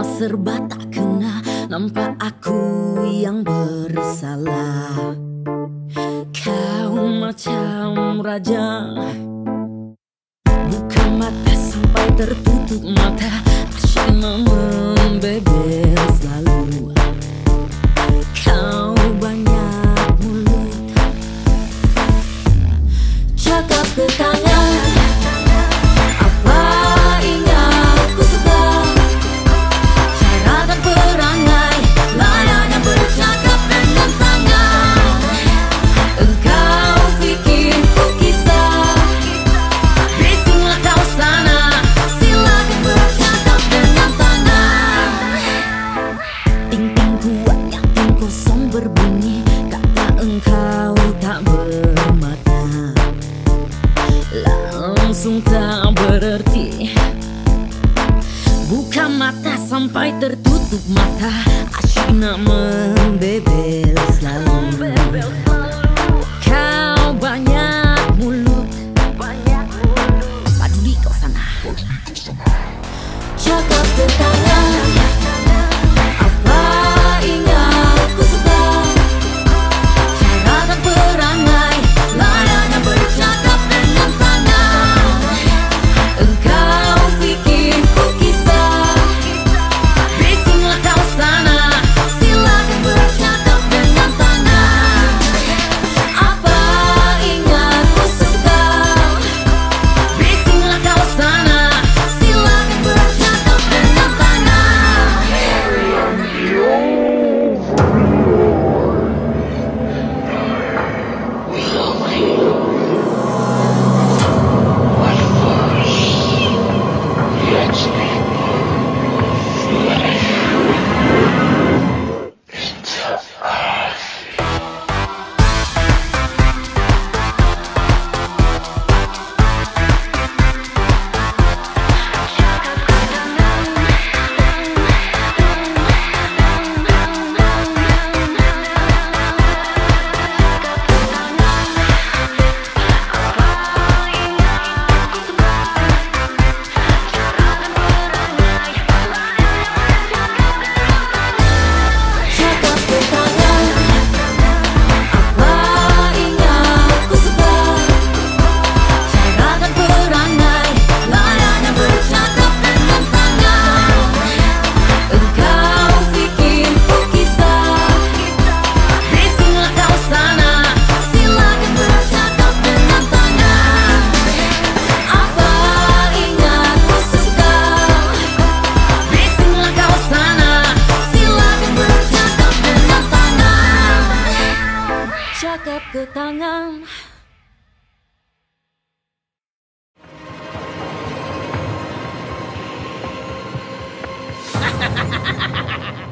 semua serba tak kena. Nampak aku yang bersalah. Kau macam raja. Buka mata sampai tertutup mata. Asyik berbunyi kata engkau tak bermata, Langsung tak berarti Buka mata sampai tertutup mata. Asyik nak membebe telapak ke tangan Ha ha ha ha ha ha!